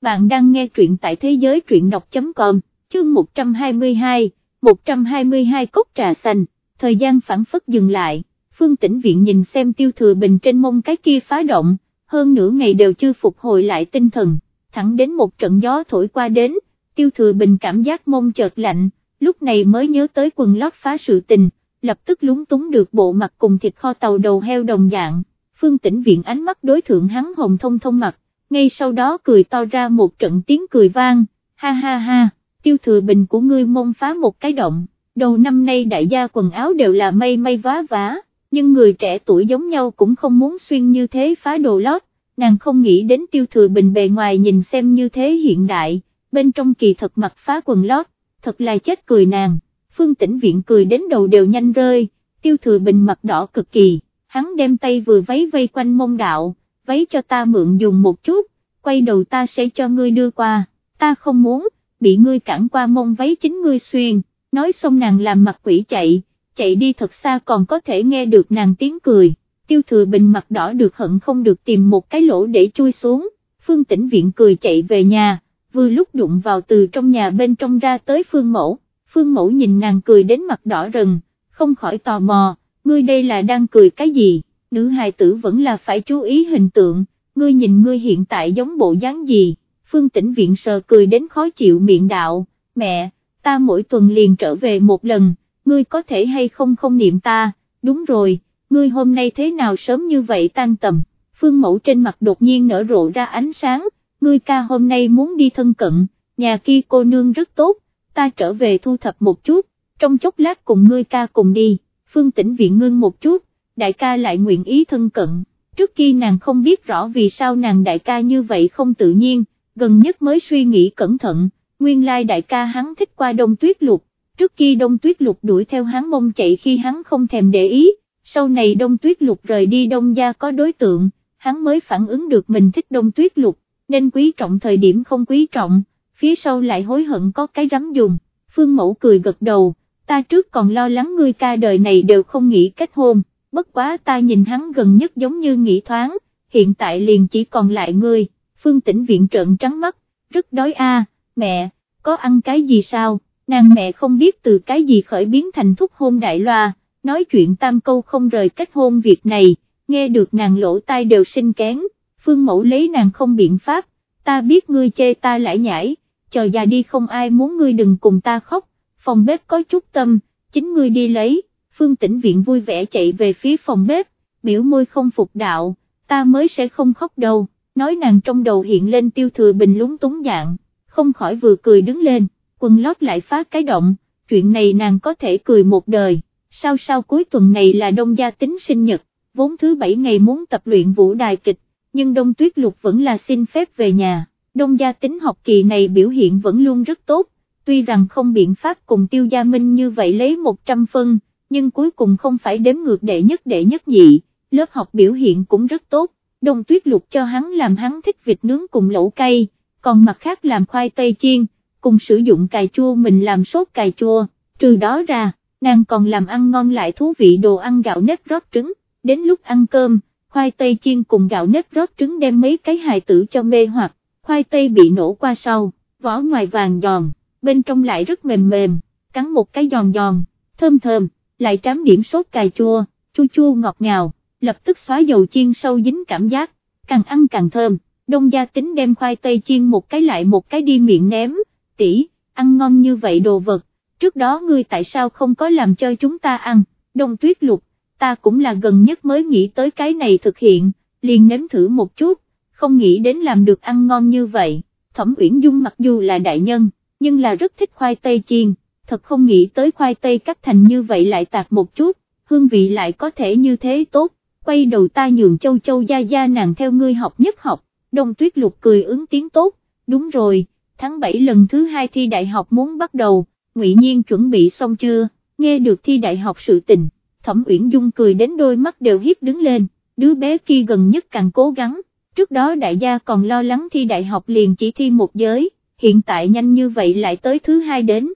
bạn đang nghe truyện tại thế giới truyện đọc.com, chương 122, 122 cốc trà xanh, thời gian phản phất dừng lại, phương tĩnh viện nhìn xem tiêu thừa bình trên mông cái kia phá động, hơn nửa ngày đều chưa phục hồi lại tinh thần, thẳng đến một trận gió thổi qua đến, tiêu thừa bình cảm giác mông chợt lạnh, lúc này mới nhớ tới quần lót phá sự tình, lập tức lúng túng được bộ mặt cùng thịt kho tàu đầu heo đồng dạng, phương tĩnh viện ánh mắt đối thượng hắn hồng thông thông mặt, ngay sau đó cười to ra một trận tiếng cười vang, ha ha ha, tiêu thừa bình của ngươi mông phá một cái động, đầu năm nay đại gia quần áo đều là mây mây vá vá, nhưng người trẻ tuổi giống nhau cũng không muốn xuyên như thế phá đồ lót, nàng không nghĩ đến tiêu thừa bình bề ngoài nhìn xem như thế hiện đại, bên trong kỳ thật mặt phá quần lót, thật là chết cười nàng, phương tĩnh viện cười đến đầu đều nhanh rơi, tiêu thừa bình mặt đỏ cực kỳ, hắn đem tay vừa váy vây quanh mông đạo, váy cho ta mượn dùng một chút, quay đầu ta sẽ cho ngươi đưa qua, ta không muốn, bị ngươi cản qua mông váy chính ngươi xuyên, nói xong nàng làm mặt quỷ chạy, chạy đi thật xa còn có thể nghe được nàng tiếng cười, tiêu thừa bình mặt đỏ được hận không được tìm một cái lỗ để chui xuống, phương tĩnh viện cười chạy về nhà, vừa lúc đụng vào từ trong nhà bên trong ra tới phương mẫu, phương mẫu nhìn nàng cười đến mặt đỏ rần, không khỏi tò mò, ngươi đây là đang cười cái gì? Nữ hài tử vẫn là phải chú ý hình tượng, ngươi nhìn ngươi hiện tại giống bộ dáng gì, phương tĩnh viện sờ cười đến khó chịu miệng đạo, mẹ, ta mỗi tuần liền trở về một lần, ngươi có thể hay không không niệm ta, đúng rồi, ngươi hôm nay thế nào sớm như vậy tan tầm, phương mẫu trên mặt đột nhiên nở rộ ra ánh sáng, ngươi ca hôm nay muốn đi thân cận, nhà kia cô nương rất tốt, ta trở về thu thập một chút, trong chốc lát cùng ngươi ca cùng đi, phương tĩnh viện ngưng một chút, đại ca lại nguyện ý thân cận, trước kia nàng không biết rõ vì sao nàng đại ca như vậy không tự nhiên, gần nhất mới suy nghĩ cẩn thận, nguyên lai đại ca hắn thích qua đông tuyết lục, trước kia đông tuyết lục đuổi theo hắn mông chạy khi hắn không thèm để ý, sau này đông tuyết lục rời đi đông gia có đối tượng, hắn mới phản ứng được mình thích đông tuyết lục, nên quý trọng thời điểm không quý trọng, phía sau lại hối hận có cái rắm dùng, phương mẫu cười gật đầu, ta trước còn lo lắng ngươi ca đời này đều không nghĩ kết hôn bất quá ta nhìn hắn gần nhất giống như nghĩ thoáng, hiện tại liền chỉ còn lại ngươi, phương tĩnh viện trợn trắng mắt, rất đói a, mẹ, có ăn cái gì sao, nàng mẹ không biết từ cái gì khởi biến thành thúc hôn đại loa, nói chuyện tam câu không rời kết hôn việc này, nghe được nàng lỗ tai đều sinh kén, phương mẫu lấy nàng không biện pháp, ta biết ngươi chê ta lãi nhãi, chờ già đi không ai muốn ngươi đừng cùng ta khóc, phòng bếp có chút tâm, chính ngươi đi lấy Phương Tĩnh Viện vui vẻ chạy về phía phòng bếp, biểu môi không phục đạo, ta mới sẽ không khóc đâu, nói nàng trong đầu hiện lên tiêu thừa bình lúng túng dạng, không khỏi vừa cười đứng lên, quần lót lại phát cái động, chuyện này nàng có thể cười một đời, sau sau cuối tuần này là đông gia tính sinh nhật, vốn thứ bảy ngày muốn tập luyện vũ đài kịch, nhưng đông tuyết lục vẫn là xin phép về nhà, đông gia tính học kỳ này biểu hiện vẫn luôn rất tốt, tuy rằng không biện pháp cùng tiêu gia minh như vậy lấy 100 phân, nhưng cuối cùng không phải đếm ngược đệ nhất đệ nhất nhị, lớp học biểu hiện cũng rất tốt, đông tuyết lục cho hắn làm hắn thích vịt nướng cùng lẩu cay, còn mặt khác làm khoai tây chiên, cùng sử dụng cà chua mình làm sốt cà chua, trừ đó ra, nàng còn làm ăn ngon lại thú vị đồ ăn gạo nếp rót trứng, đến lúc ăn cơm, khoai tây chiên cùng gạo nếp rót trứng đem mấy cái hài tử cho mê hoặc, khoai tây bị nổ qua sau, vỏ ngoài vàng giòn, bên trong lại rất mềm mềm, cắn một cái giòn giòn, thơm thơm lại trám điểm sốt cà chua, chua chua ngọt ngào, lập tức xóa dầu chiên sâu dính cảm giác, càng ăn càng thơm, đông gia tính đem khoai tây chiên một cái lại một cái đi miệng ném, tỷ, ăn ngon như vậy đồ vật, trước đó ngươi tại sao không có làm cho chúng ta ăn, đông tuyết lục, ta cũng là gần nhất mới nghĩ tới cái này thực hiện, liền nếm thử một chút, không nghĩ đến làm được ăn ngon như vậy, thẩm uyển dung mặc dù là đại nhân, nhưng là rất thích khoai tây chiên thật không nghĩ tới khoai tây cắt thành như vậy lại tạc một chút, hương vị lại có thể như thế tốt, quay đầu ta nhường châu châu gia gia nàng theo ngươi học nhất học, đông tuyết lục cười ứng tiếng tốt, đúng rồi, tháng 7 lần thứ hai thi đại học muốn bắt đầu, ngụy Nhiên chuẩn bị xong chưa, nghe được thi đại học sự tình, thẩm uyển dung cười đến đôi mắt đều hiếp đứng lên, đứa bé kia gần nhất càng cố gắng, trước đó đại gia còn lo lắng thi đại học liền chỉ thi một giới, hiện tại nhanh như vậy lại tới thứ hai đến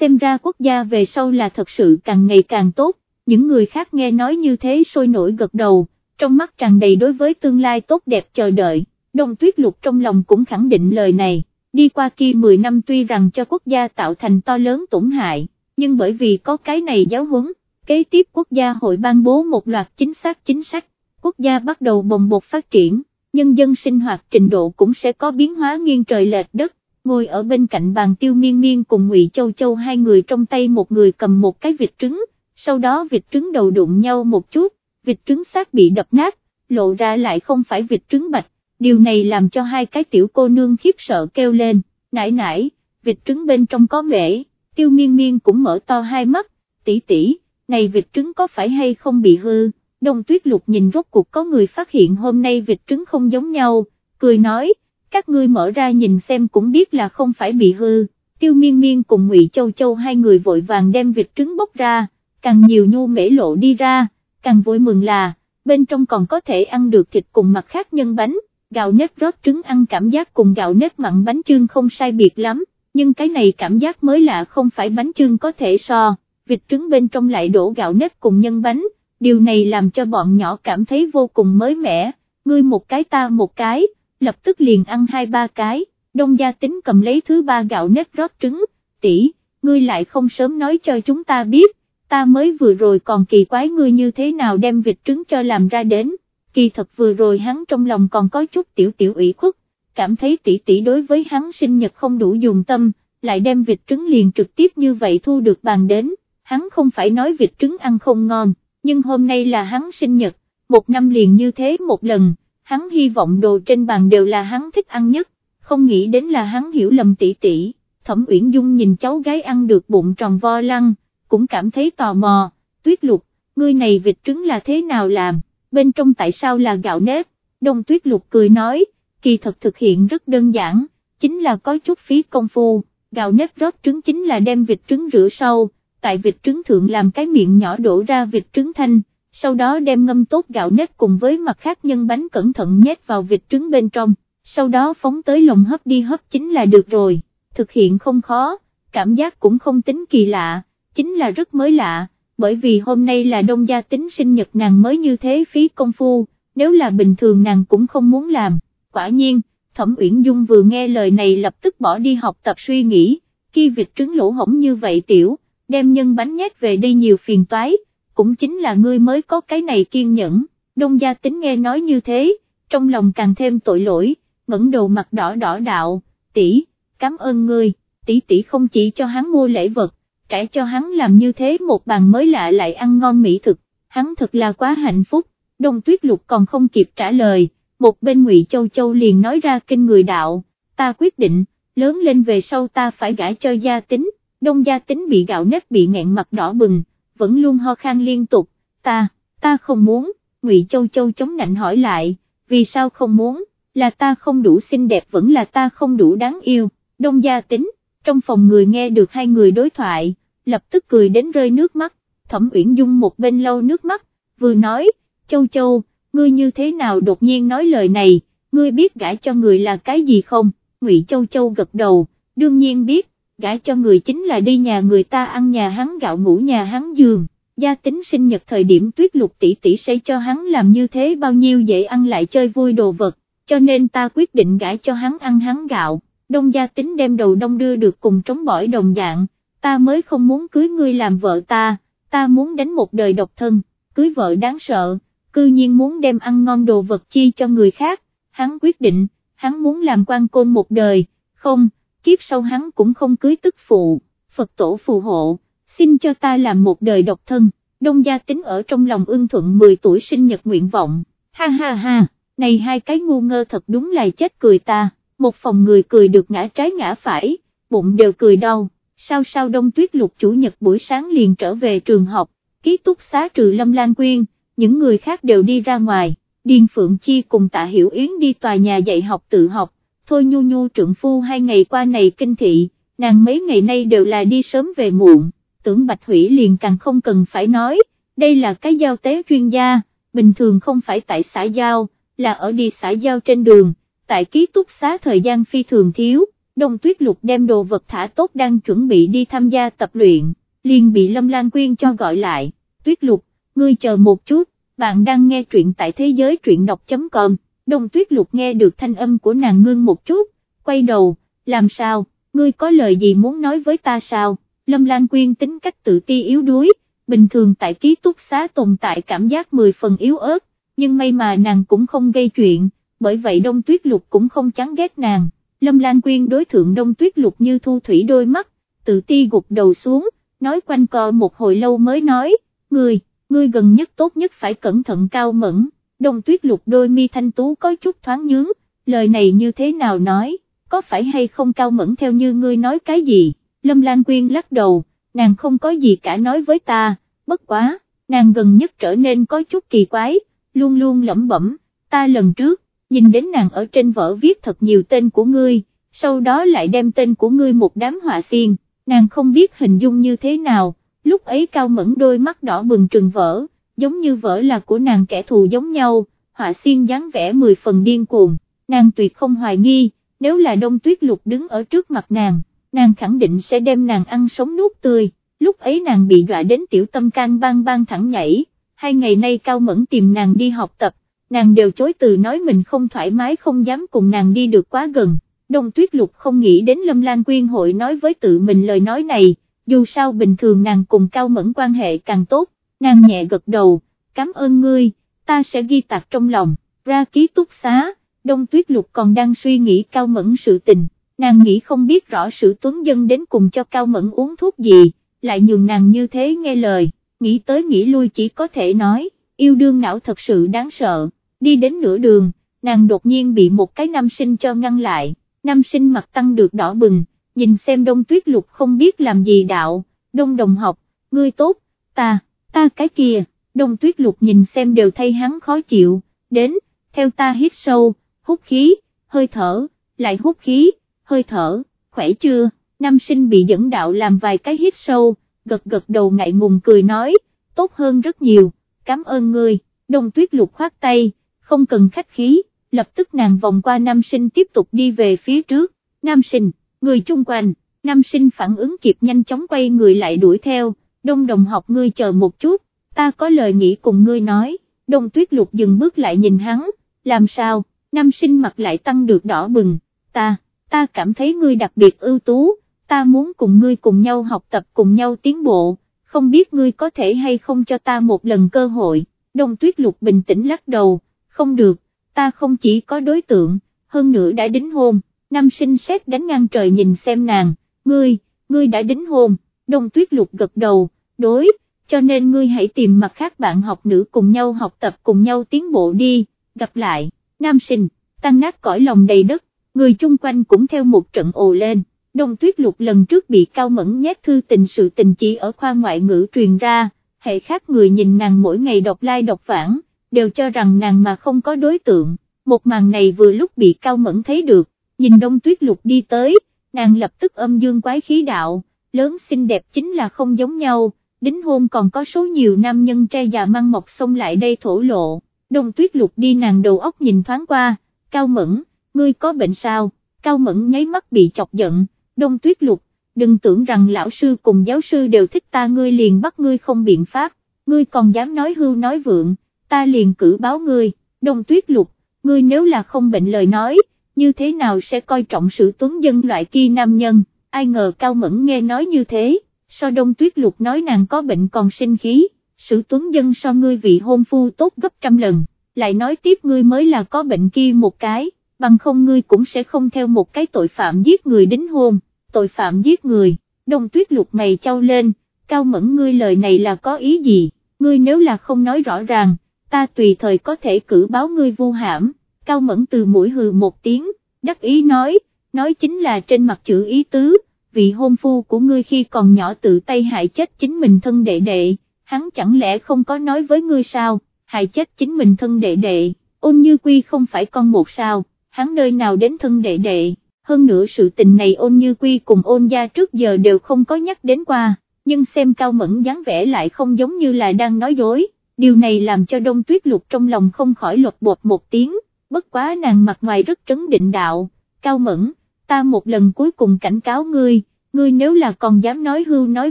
xem ra quốc gia về sau là thật sự càng ngày càng tốt, những người khác nghe nói như thế sôi nổi gật đầu, trong mắt tràn đầy đối với tương lai tốt đẹp chờ đợi, Đông Tuyết Lục trong lòng cũng khẳng định lời này, đi qua kia 10 năm tuy rằng cho quốc gia tạo thành to lớn tổn hại, nhưng bởi vì có cái này giáo huấn, kế tiếp quốc gia hội ban bố một loạt chính xác chính sách, quốc gia bắt đầu bồng bột phát triển, nhân dân sinh hoạt trình độ cũng sẽ có biến hóa nghiêng trời lệch đất, ngồi ở bên cạnh bàn tiêu miên miên cùng ngụy Châu Châu hai người trong tay một người cầm một cái vịt trứng, sau đó vịt trứng đầu đụng nhau một chút, vịt trứng xác bị đập nát, lộ ra lại không phải vịt trứng bạch, điều này làm cho hai cái tiểu cô nương khiếp sợ kêu lên, nãy nãy, vịt trứng bên trong có mễ, tiêu miên miên cũng mở to hai mắt, tỷ tỷ, này vịt trứng có phải hay không bị hư, đông tuyết lục nhìn rốt cuộc có người phát hiện hôm nay vịt trứng không giống nhau, cười nói, các ngươi mở ra nhìn xem cũng biết là không phải bị hư, tiêu miên miên cùng ngụy Châu Châu hai người vội vàng đem vịt trứng bốc ra, càng nhiều nhu mễ lộ đi ra, càng vui mừng là, bên trong còn có thể ăn được thịt cùng mặt khác nhân bánh, gạo nếp rót trứng ăn cảm giác cùng gạo nếp mặn bánh trưng không sai biệt lắm, nhưng cái này cảm giác mới lạ không phải bánh trưng có thể so, vịt trứng bên trong lại đổ gạo nếp cùng nhân bánh, điều này làm cho bọn nhỏ cảm thấy vô cùng mới mẻ, ngươi một cái ta một cái, lập tức liền ăn hai ba cái, đông gia tính cầm lấy thứ ba gạo nếp rót trứng, tỷ, ngươi lại không sớm nói cho chúng ta biết, ta mới vừa rồi còn kỳ quái ngươi như thế nào đem vịt trứng cho làm ra đến, kỳ thật vừa rồi hắn trong lòng còn có chút tiểu tiểu ủy khuất, cảm thấy tỷ tỷ đối với hắn sinh nhật không đủ dùng tâm, lại đem vịt trứng liền trực tiếp như vậy thu được bàn đến, hắn không phải nói vịt trứng ăn không ngon, nhưng hôm nay là hắn sinh nhật, một năm liền như thế một lần, hắn hy vọng đồ trên bàn đều là hắn thích ăn nhất, không nghĩ đến là hắn hiểu lầm tỷ tỷ, thẩm uyển dung nhìn cháu gái ăn được bụng tròn vo lăng, cũng cảm thấy tò mò, tuyết lục, ngươi này vịt trứng là thế nào làm, bên trong tại sao là gạo nếp, đông tuyết lục cười nói, kỳ thật thực hiện rất đơn giản, chính là có chút phí công phu, gạo nếp rót trứng chính là đem vịt trứng rửa sâu, tại vịt trứng thượng làm cái miệng nhỏ đổ ra vịt trứng thanh, sau đó đem ngâm tốt gạo nếp cùng với mặt khác nhân bánh cẩn thận nhét vào vịt trứng bên trong, sau đó phóng tới lồng hấp đi hấp chính là được rồi, thực hiện không khó, cảm giác cũng không tính kỳ lạ chính là rất mới lạ, bởi vì hôm nay là đông gia tính sinh nhật nàng mới như thế phí công phu, nếu là bình thường nàng cũng không muốn làm, quả nhiên, Thẩm Uyển Dung vừa nghe lời này lập tức bỏ đi học tập suy nghĩ, khi vịt trứng lỗ hổng như vậy tiểu, đem nhân bánh nhét về đây nhiều phiền toái, cũng chính là ngươi mới có cái này kiên nhẫn, đông gia tính nghe nói như thế, trong lòng càng thêm tội lỗi, ngẩng đầu mặt đỏ đỏ đạo, tỷ, cảm ơn ngươi, tỷ tỷ không chỉ cho hắn mua lễ vật, trải cho hắn làm như thế một bàn mới lạ lại ăn ngon mỹ thực, hắn thật là quá hạnh phúc, đông tuyết lục còn không kịp trả lời, một bên ngụy Châu Châu liền nói ra kinh người đạo, ta quyết định, lớn lên về sau ta phải gãi cho gia tính, đông gia tính bị gạo nếp bị nghẹn mặt đỏ bừng, vẫn luôn ho khan liên tục, ta, ta không muốn, ngụy Châu Châu chống nạnh hỏi lại, vì sao không muốn, là ta không đủ xinh đẹp vẫn là ta không đủ đáng yêu, đông gia tính, trong phòng người nghe được hai người đối thoại, lập tức cười đến rơi nước mắt, thẩm uyển dung một bên lau nước mắt, vừa nói, châu châu, ngươi như thế nào đột nhiên nói lời này, ngươi biết gãi cho người là cái gì không, ngụy châu châu gật đầu, đương nhiên biết, gãi cho người chính là đi nhà người ta ăn nhà hắn gạo ngủ nhà hắn giường, gia tính sinh nhật thời điểm tuyết lục tỷ tỷ sẽ cho hắn làm như thế bao nhiêu dễ ăn lại chơi vui đồ vật, cho nên ta quyết định gãi cho hắn ăn hắn gạo, đông gia tính đem đầu đông đưa được cùng trống bỏi đồng dạng, ta mới không muốn cưới ngươi làm vợ ta, ta muốn đánh một đời độc thân, cưới vợ đáng sợ, cư nhiên muốn đem ăn ngon đồ vật chi cho người khác, hắn quyết định, hắn muốn làm quan côn một đời, không, kiếp sau hắn cũng không cưới tức phụ, Phật tổ phù hộ, xin cho ta làm một đời độc thân, đông gia tính ở trong lòng ưng thuận 10 tuổi sinh nhật nguyện vọng, ha ha ha, này hai cái ngu ngơ thật đúng là chết cười ta, một phòng người cười được ngã trái ngã phải, bụng đều cười đau. Sao sao đông tuyết lục chủ nhật buổi sáng liền trở về trường học, ký túc xá trừ Lâm Lan Quyên, những người khác đều đi ra ngoài, Điền Phượng Chi cùng Tạ Hiểu Yến đi tòa nhà dạy học tự học, thôi nhu nhu trượng phu hai ngày qua này kinh thị, nàng mấy ngày nay đều là đi sớm về muộn, tưởng Bạch Hủy liền càng không cần phải nói, đây là cái giao tế chuyên gia, bình thường không phải tại xã giao, là ở đi xã giao trên đường, tại ký túc xá thời gian phi thường thiếu Đông Tuyết Lục đem đồ vật thả tốt đang chuẩn bị đi tham gia tập luyện, liền bị Lâm Lan Quyên cho gọi lại, Tuyết Lục, ngươi chờ một chút, bạn đang nghe truyện tại thế giới truyện đọc.com, đông tuyết lục nghe được thanh âm của nàng ngưng một chút, quay đầu, làm sao, ngươi có lời gì muốn nói với ta sao, Lâm Lan Quyên tính cách tự ti yếu đuối, bình thường tại ký túc xá tồn tại cảm giác 10 phần yếu ớt, nhưng may mà nàng cũng không gây chuyện, bởi vậy đông tuyết lục cũng không chán ghét nàng, Lâm Lan Quyên đối thượng đông tuyết lục như thu thủy đôi mắt, tự ti gục đầu xuống, nói quanh co một hồi lâu mới nói, ngươi, ngươi gần nhất tốt nhất phải cẩn thận cao mẫn, đông tuyết lục đôi mi thanh tú có chút thoáng nhướng, lời này như thế nào nói, có phải hay không cao mẫn theo như ngươi nói cái gì, Lâm Lan Quyên lắc đầu, nàng không có gì cả nói với ta, bất quá, nàng gần nhất trở nên có chút kỳ quái, luôn luôn lẩm bẩm, ta lần trước, nhìn đến nàng ở trên vở viết thật nhiều tên của ngươi, sau đó lại đem tên của ngươi một đám họa xiên, nàng không biết hình dung như thế nào, lúc ấy cao mẫn đôi mắt đỏ bừng trừng vỡ, giống như vỡ là của nàng kẻ thù giống nhau, họa xiên dáng vẻ mười phần điên cuồng, nàng tuyệt không hoài nghi, nếu là đông tuyết lục đứng ở trước mặt nàng, nàng khẳng định sẽ đem nàng ăn sống nuốt tươi, lúc ấy nàng bị dọa đến tiểu tâm can bang bang thẳng nhảy, hai ngày nay cao mẫn tìm nàng đi học tập, nàng đều chối từ nói mình không thoải mái không dám cùng nàng đi được quá gần, đông tuyết lục không nghĩ đến Lâm Lan Quyên hội nói với tự mình lời nói này, dù sao bình thường nàng cùng cao mẫn quan hệ càng tốt, nàng nhẹ gật đầu, cảm ơn ngươi, ta sẽ ghi tạc trong lòng, ra ký túc xá, đông tuyết lục còn đang suy nghĩ cao mẫn sự tình, nàng nghĩ không biết rõ sự tuấn dân đến cùng cho cao mẫn uống thuốc gì, lại nhường nàng như thế nghe lời, nghĩ tới nghĩ lui chỉ có thể nói, yêu đương não thật sự đáng sợ, đi đến nửa đường, nàng đột nhiên bị một cái nam sinh cho ngăn lại, nam sinh mặt tăng được đỏ bừng, nhìn xem đông tuyết lục không biết làm gì đạo, đông đồng học, ngươi tốt, ta, ta cái kia, đông tuyết lục nhìn xem đều thay hắn khó chịu, đến, theo ta hít sâu, hút khí, hơi thở, lại hút khí, hơi thở, khỏe chưa, nam sinh bị dẫn đạo làm vài cái hít sâu, gật gật đầu ngại ngùng cười nói, tốt hơn rất nhiều, cảm ơn ngươi, đông tuyết lục khoát tay, không cần khách khí, lập tức nàng vòng qua nam sinh tiếp tục đi về phía trước, nam sinh, người chung quanh, nam sinh phản ứng kịp nhanh chóng quay người lại đuổi theo, đông đồng học ngươi chờ một chút, ta có lời nghĩ cùng ngươi nói, đông tuyết lục dừng bước lại nhìn hắn, làm sao, nam sinh mặt lại tăng được đỏ bừng, ta, ta cảm thấy ngươi đặc biệt ưu tú, ta muốn cùng ngươi cùng nhau học tập cùng nhau tiến bộ, không biết ngươi có thể hay không cho ta một lần cơ hội, đông tuyết lục bình tĩnh lắc đầu, không được, ta không chỉ có đối tượng, hơn nữa đã đính hôn, nam sinh xét đánh ngang trời nhìn xem nàng, ngươi, ngươi đã đính hôn, đông tuyết lục gật đầu, đối, cho nên ngươi hãy tìm mặt khác bạn học nữ cùng nhau học tập cùng nhau tiến bộ đi, gặp lại, nam sinh, tăng nát cõi lòng đầy đất, người chung quanh cũng theo một trận ồ lên, đông tuyết lục lần trước bị cao mẫn nhét thư tình sự tình chỉ ở khoa ngoại ngữ truyền ra, hệ khác người nhìn nàng mỗi ngày đọc lai like đọc vãng, đều cho rằng nàng mà không có đối tượng, một màn này vừa lúc bị cao mẫn thấy được, nhìn đông tuyết lục đi tới, nàng lập tức âm dương quái khí đạo, lớn xinh đẹp chính là không giống nhau, đính hôn còn có số nhiều nam nhân trai già mang mọc xông lại đây thổ lộ, đông tuyết lục đi nàng đầu óc nhìn thoáng qua, cao mẫn, ngươi có bệnh sao, cao mẫn nháy mắt bị chọc giận, đông tuyết lục, đừng tưởng rằng lão sư cùng giáo sư đều thích ta ngươi liền bắt ngươi không biện pháp, ngươi còn dám nói hưu nói vượng, ta liền cử báo ngươi, đông tuyết lục, ngươi nếu là không bệnh lời nói, như thế nào sẽ coi trọng sự tuấn dân loại kia nam nhân, ai ngờ cao mẫn nghe nói như thế, so đông tuyết lục nói nàng có bệnh còn sinh khí, sự tuấn dân so ngươi vị hôn phu tốt gấp trăm lần, lại nói tiếp ngươi mới là có bệnh kia một cái, bằng không ngươi cũng sẽ không theo một cái tội phạm giết người đính hôn, tội phạm giết người, đông tuyết lục mày trao lên, cao mẫn ngươi lời này là có ý gì, ngươi nếu là không nói rõ ràng, ta tùy thời có thể cử báo ngươi vu hãm, cao mẫn từ mũi hừ một tiếng, đắc ý nói, nói chính là trên mặt chữ ý tứ, vị hôn phu của ngươi khi còn nhỏ tự tay hại chết chính mình thân đệ đệ, hắn chẳng lẽ không có nói với ngươi sao, hại chết chính mình thân đệ đệ, ôn như quy không phải con một sao, hắn nơi nào đến thân đệ đệ, hơn nữa sự tình này ôn như quy cùng ôn gia trước giờ đều không có nhắc đến qua, nhưng xem cao mẫn dáng vẻ lại không giống như là đang nói dối, điều này làm cho đông tuyết lục trong lòng không khỏi lột bột một tiếng, bất quá nàng mặt ngoài rất trấn định đạo, cao mẫn, ta một lần cuối cùng cảnh cáo ngươi, ngươi nếu là còn dám nói hưu nói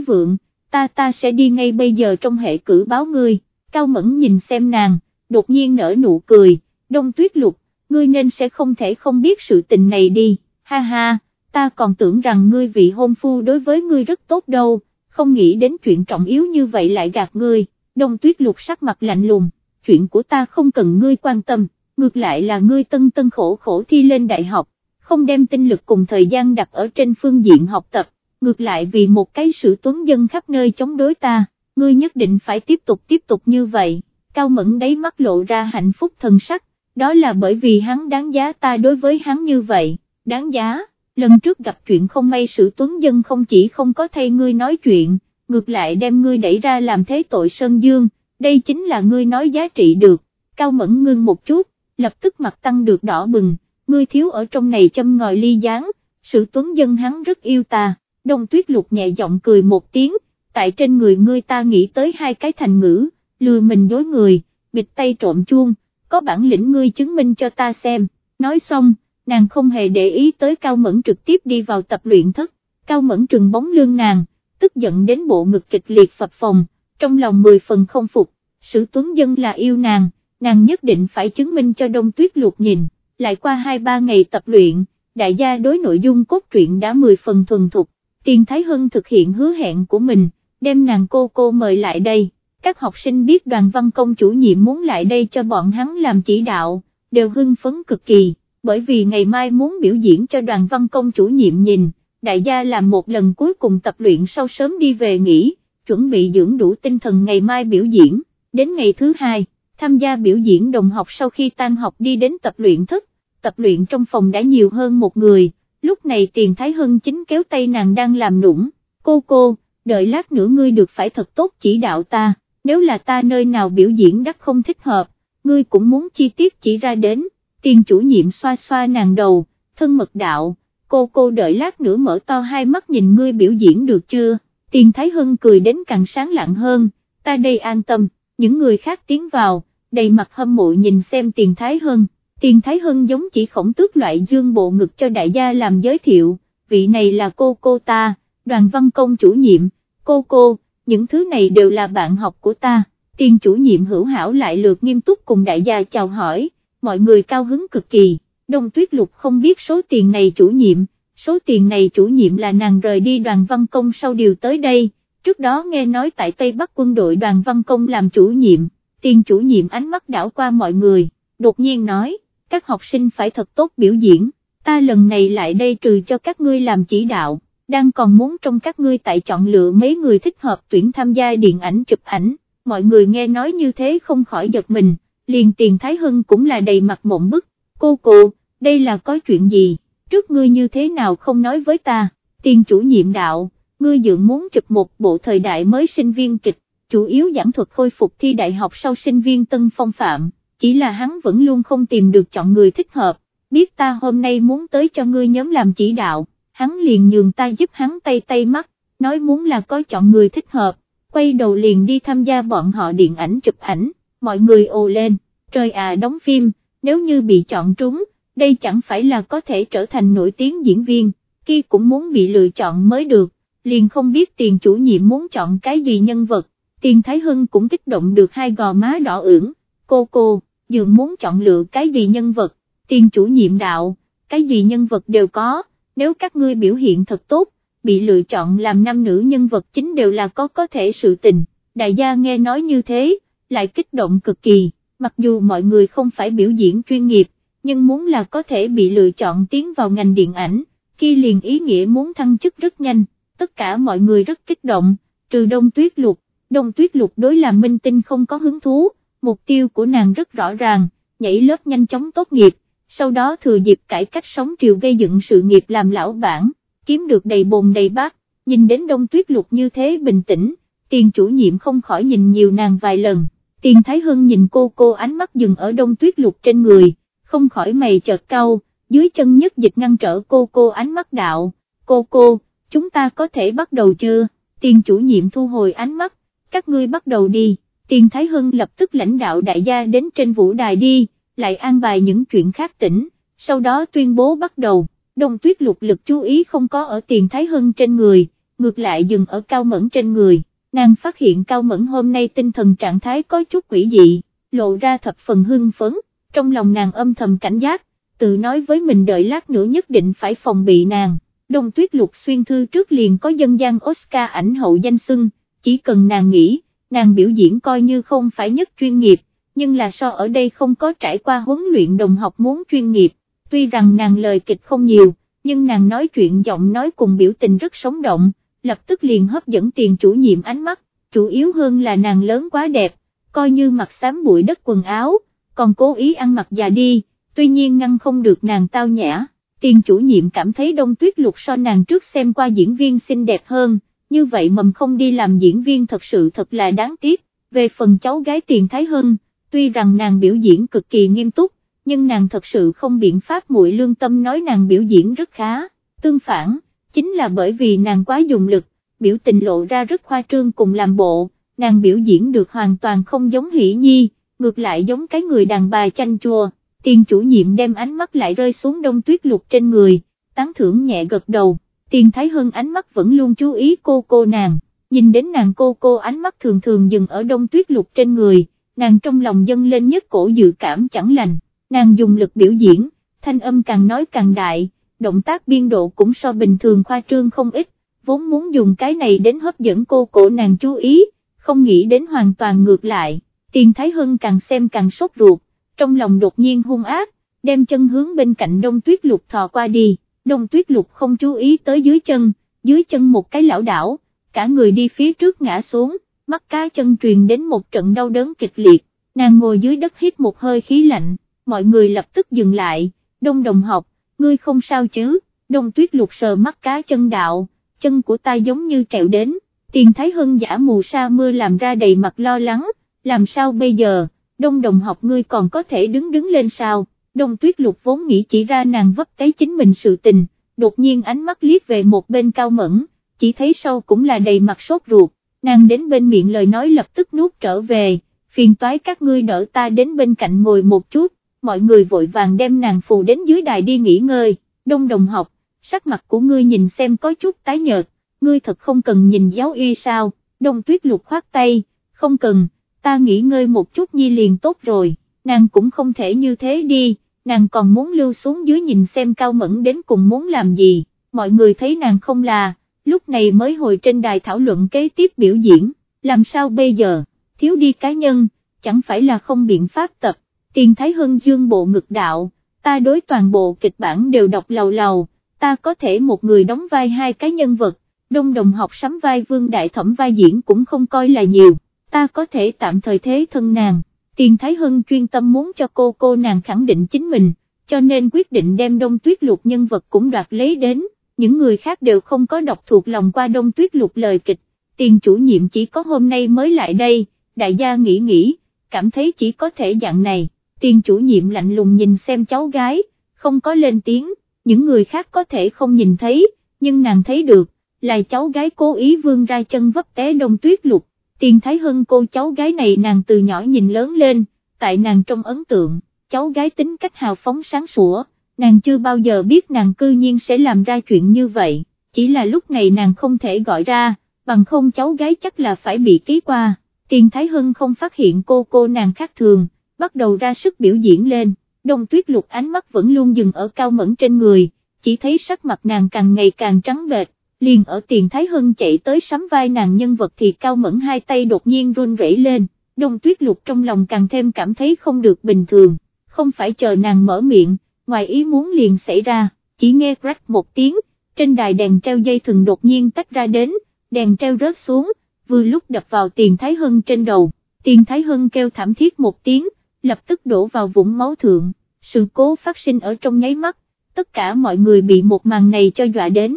vượng, ta ta sẽ đi ngay bây giờ trong hệ cử báo ngươi, cao mẫn nhìn xem nàng, đột nhiên nở nụ cười, đông tuyết lục, ngươi nên sẽ không thể không biết sự tình này đi, ha ha, ta còn tưởng rằng ngươi vị hôn phu đối với ngươi rất tốt đâu, không nghĩ đến chuyện trọng yếu như vậy lại gạt ngươi, đông tuyết lục sắc mặt lạnh lùng, chuyện của ta không cần ngươi quan tâm, ngược lại là ngươi tân tân khổ khổ thi lên đại học, không đem tinh lực cùng thời gian đặt ở trên phương diện học tập, ngược lại vì một cái sự tuấn dân khắp nơi chống đối ta, ngươi nhất định phải tiếp tục tiếp tục như vậy, cao mẫn đáy mắt lộ ra hạnh phúc thần sắc, đó là bởi vì hắn đáng giá ta đối với hắn như vậy, đáng giá, lần trước gặp chuyện không may sự tuấn dân không chỉ không có thay ngươi nói chuyện, ngược lại đem ngươi đẩy ra làm thế tội Sơn Dương, đây chính là ngươi nói giá trị được, cao mẫn ngưng một chút, lập tức mặt tăng được đỏ bừng, ngươi thiếu ở trong này châm ngòi ly gián, sự tuấn dân hắn rất yêu ta, đông tuyết lục nhẹ giọng cười một tiếng, tại trên người ngươi ta nghĩ tới hai cái thành ngữ, lừa mình dối người, bịt tay trộm chuông, có bản lĩnh ngươi chứng minh cho ta xem, nói xong, nàng không hề để ý tới Cao Mẫn trực tiếp đi vào tập luyện thất, Cao Mẫn trừng bóng lương nàng, tức giận đến bộ ngực kịch liệt phập phòng, trong lòng mười phần không phục, sự tuấn dân là yêu nàng, nàng nhất định phải chứng minh cho đông tuyết lục nhìn, lại qua hai ba ngày tập luyện, đại gia đối nội dung cốt truyện đã mười phần thuần thục, Tiền Thái hưng thực hiện hứa hẹn của mình, đem nàng cô cô mời lại đây, các học sinh biết đoàn văn công chủ nhiệm muốn lại đây cho bọn hắn làm chỉ đạo, đều hưng phấn cực kỳ, bởi vì ngày mai muốn biểu diễn cho đoàn văn công chủ nhiệm nhìn, đại gia làm một lần cuối cùng tập luyện sau sớm đi về nghỉ, chuẩn bị dưỡng đủ tinh thần ngày mai biểu diễn, đến ngày thứ hai, tham gia biểu diễn đồng học sau khi tan học đi đến tập luyện thức, tập luyện trong phòng đã nhiều hơn một người, lúc này tiền thái hân chính kéo tay nàng đang làm nũng, cô cô, đợi lát nữa ngươi được phải thật tốt chỉ đạo ta, nếu là ta nơi nào biểu diễn đắc không thích hợp, ngươi cũng muốn chi tiết chỉ ra đến, tiền chủ nhiệm xoa xoa nàng đầu, thân mật đạo, cô cô đợi lát nữa mở to hai mắt nhìn ngươi biểu diễn được chưa, tiền thái hân cười đến càng sáng lạng hơn, ta đây an tâm, những người khác tiến vào, đầy mặt hâm mộ nhìn xem tiền thái hân. Tiền Thái Hân giống chỉ khổng tước loại dương bộ ngực cho đại gia làm giới thiệu, vị này là cô cô ta, đoàn văn công chủ nhiệm, cô cô, những thứ này đều là bạn học của ta, tiền chủ nhiệm hữu hảo lại lượt nghiêm túc cùng đại gia chào hỏi, mọi người cao hứng cực kỳ, đông tuyết lục không biết số tiền này chủ nhiệm, số tiền này chủ nhiệm là nàng rời đi đoàn văn công sau điều tới đây, trước đó nghe nói tại Tây Bắc quân đội đoàn văn công làm chủ nhiệm, tiền chủ nhiệm ánh mắt đảo qua mọi người, đột nhiên nói, các học sinh phải thật tốt biểu diễn, ta lần này lại đây trừ cho các ngươi làm chỉ đạo, đang còn muốn trong các ngươi tại chọn lựa mấy người thích hợp tuyển tham gia điện ảnh chụp ảnh, mọi người nghe nói như thế không khỏi giật mình, liền tiền Thái Hưng cũng là đầy mặt mộng bức, cô cô, đây là có chuyện gì, trước ngươi như thế nào không nói với ta, tiền chủ nhiệm đạo, ngươi dự muốn chụp một bộ thời đại mới sinh viên kịch, chủ yếu giảng thuật khôi phục thi đại học sau sinh viên tân phong phạm chỉ là hắn vẫn luôn không tìm được chọn người thích hợp, biết ta hôm nay muốn tới cho ngươi nhóm làm chỉ đạo, hắn liền nhường ta giúp hắn tay tay mắt, nói muốn là có chọn người thích hợp, quay đầu liền đi tham gia bọn họ điện ảnh chụp ảnh, mọi người ồ lên, trời à đóng phim, nếu như bị chọn trúng, đây chẳng phải là có thể trở thành nổi tiếng diễn viên, kia cũng muốn bị lựa chọn mới được, liền không biết tiền chủ nhiệm muốn chọn cái gì nhân vật, tiền Thái Hưng cũng kích động được hai gò má đỏ ửng, cô cô dường muốn chọn lựa cái gì nhân vật, tiền chủ nhiệm đạo, cái gì nhân vật đều có, nếu các ngươi biểu hiện thật tốt, bị lựa chọn làm nam nữ nhân vật chính đều là có có thể sự tình, đại gia nghe nói như thế, lại kích động cực kỳ, mặc dù mọi người không phải biểu diễn chuyên nghiệp, nhưng muốn là có thể bị lựa chọn tiến vào ngành điện ảnh, khi liền ý nghĩa muốn thăng chức rất nhanh, tất cả mọi người rất kích động, trừ đông tuyết lục, đông tuyết lục đối làm minh tinh không có hứng thú, mục tiêu của nàng rất rõ ràng, nhảy lớp nhanh chóng tốt nghiệp, sau đó thừa dịp cải cách sống triều gây dựng sự nghiệp làm lão bản, kiếm được đầy bồn đầy bát, nhìn đến đông tuyết lục như thế bình tĩnh, tiền chủ nhiệm không khỏi nhìn nhiều nàng vài lần, tiền thái hưng nhìn cô cô ánh mắt dừng ở đông tuyết lục trên người, không khỏi mày chợt cau, dưới chân nhất dịch ngăn trở cô cô ánh mắt đạo, cô cô, chúng ta có thể bắt đầu chưa, tiền chủ nhiệm thu hồi ánh mắt, các ngươi bắt đầu đi. Tiền Thái Hân lập tức lãnh đạo đại gia đến trên vũ đài đi, lại an bài những chuyện khác tỉnh, sau đó tuyên bố bắt đầu, đông tuyết lục lực chú ý không có ở tiền Thái Hân trên người, ngược lại dừng ở cao mẫn trên người, nàng phát hiện cao mẫn hôm nay tinh thần trạng thái có chút quỷ dị, lộ ra thập phần hưng phấn, trong lòng nàng âm thầm cảnh giác, tự nói với mình đợi lát nữa nhất định phải phòng bị nàng. Đông tuyết lục xuyên thư trước liền có dân gian Oscar ảnh hậu danh xưng, chỉ cần nàng nghĩ, nàng biểu diễn coi như không phải nhất chuyên nghiệp, nhưng là so ở đây không có trải qua huấn luyện đồng học muốn chuyên nghiệp, tuy rằng nàng lời kịch không nhiều, nhưng nàng nói chuyện giọng nói cùng biểu tình rất sống động, lập tức liền hấp dẫn tiền chủ nhiệm ánh mắt, chủ yếu hơn là nàng lớn quá đẹp, coi như mặc xám bụi đất quần áo, còn cố ý ăn mặc già đi, tuy nhiên ngăn không được nàng tao nhã. Tiền chủ nhiệm cảm thấy đông tuyết lục so nàng trước xem qua diễn viên xinh đẹp hơn, như vậy mầm không đi làm diễn viên thật sự thật là đáng tiếc, về phần cháu gái tiền Thái hưng tuy rằng nàng biểu diễn cực kỳ nghiêm túc, nhưng nàng thật sự không biện pháp muội lương tâm nói nàng biểu diễn rất khá, tương phản, chính là bởi vì nàng quá dùng lực, biểu tình lộ ra rất khoa trương cùng làm bộ, nàng biểu diễn được hoàn toàn không giống hỷ nhi, ngược lại giống cái người đàn bà chanh chua, tiền chủ nhiệm đem ánh mắt lại rơi xuống đông tuyết lục trên người, tán thưởng nhẹ gật đầu, tiền thái hơn ánh mắt vẫn luôn chú ý cô cô nàng, nhìn đến nàng cô cô ánh mắt thường thường dừng ở đông tuyết lục trên người, nàng trong lòng dâng lên nhất cổ dự cảm chẳng lành, nàng dùng lực biểu diễn, thanh âm càng nói càng đại, động tác biên độ cũng so bình thường khoa trương không ít, vốn muốn dùng cái này đến hấp dẫn cô cổ nàng chú ý, không nghĩ đến hoàn toàn ngược lại, tiền thái hân càng xem càng sốt ruột, trong lòng đột nhiên hung ác, đem chân hướng bên cạnh đông tuyết lục thò qua đi, đông tuyết lục không chú ý tới dưới chân, dưới chân một cái lão đảo, cả người đi phía trước ngã xuống, mắt cá chân truyền đến một trận đau đớn kịch liệt, nàng ngồi dưới đất hít một hơi khí lạnh, mọi người lập tức dừng lại, đông đồng học, ngươi không sao chứ, đông tuyết lục sờ mắt cá chân đạo, chân của ta giống như trẹo đến, tiền thái hân giả mù sa mưa làm ra đầy mặt lo lắng, làm sao bây giờ, đông đồng học ngươi còn có thể đứng đứng lên sao, đông tuyết lục vốn nghĩ chỉ ra nàng vấp cái chính mình sự tình, đột nhiên ánh mắt liếc về một bên cao mẫn, chỉ thấy sau cũng là đầy mặt sốt ruột, nàng đến bên miệng lời nói lập tức nuốt trở về, phiền toái các ngươi đỡ ta đến bên cạnh ngồi một chút, mọi người vội vàng đem nàng phù đến dưới đài đi nghỉ ngơi, đông đồng học, sắc mặt của ngươi nhìn xem có chút tái nhợt, ngươi thật không cần nhìn giáo y sao, đông tuyết lục khoát tay, không cần, ta nghỉ ngơi một chút nhi liền tốt rồi, nàng cũng không thể như thế đi, nàng còn muốn lưu xuống dưới nhìn xem cao mẫn đến cùng muốn làm gì, mọi người thấy nàng không là, lúc này mới hồi trên đài thảo luận kế tiếp biểu diễn, làm sao bây giờ, thiếu đi cá nhân, chẳng phải là không biện pháp tập, tiền thái hưng dương bộ ngực đạo, ta đối toàn bộ kịch bản đều đọc lầu lầu, ta có thể một người đóng vai hai cái nhân vật, đông đồng học sắm vai vương đại thẩm vai diễn cũng không coi là nhiều, ta có thể tạm thời thế thân nàng, tiền thái hân chuyên tâm muốn cho cô cô nàng khẳng định chính mình, cho nên quyết định đem đông tuyết lục nhân vật cũng đoạt lấy đến, những người khác đều không có đọc thuộc lòng qua đông tuyết lục lời kịch, tiền chủ nhiệm chỉ có hôm nay mới lại đây, đại gia nghĩ nghĩ, cảm thấy chỉ có thể dạng này, tiền chủ nhiệm lạnh lùng nhìn xem cháu gái, không có lên tiếng, những người khác có thể không nhìn thấy, nhưng nàng thấy được, là cháu gái cố ý vươn ra chân vấp té đông tuyết lục, tiền thái Hân cô cháu gái này nàng từ nhỏ nhìn lớn lên, tại nàng trong ấn tượng, cháu gái tính cách hào phóng sáng sủa, nàng chưa bao giờ biết nàng cư nhiên sẽ làm ra chuyện như vậy, chỉ là lúc này nàng không thể gọi ra, bằng không cháu gái chắc là phải bị ký qua, tiền thái hân không phát hiện cô cô nàng khác thường, bắt đầu ra sức biểu diễn lên, đông tuyết lục ánh mắt vẫn luôn dừng ở cao mẫn trên người, chỉ thấy sắc mặt nàng càng ngày càng trắng bệch, liền ở tiền Thái Hân chạy tới sắm vai nàng nhân vật thì cao mẫn hai tay đột nhiên run rẩy lên, đông tuyết lục trong lòng càng thêm cảm thấy không được bình thường, không phải chờ nàng mở miệng, ngoài ý muốn liền xảy ra, chỉ nghe rách một tiếng, trên đài đèn treo dây thừng đột nhiên tách ra đến, đèn treo rớt xuống, vừa lúc đập vào tiền Thái Hân trên đầu, tiền Thái Hân kêu thảm thiết một tiếng, lập tức đổ vào vũng máu thượng, sự cố phát sinh ở trong nháy mắt, tất cả mọi người bị một màn này cho dọa đến.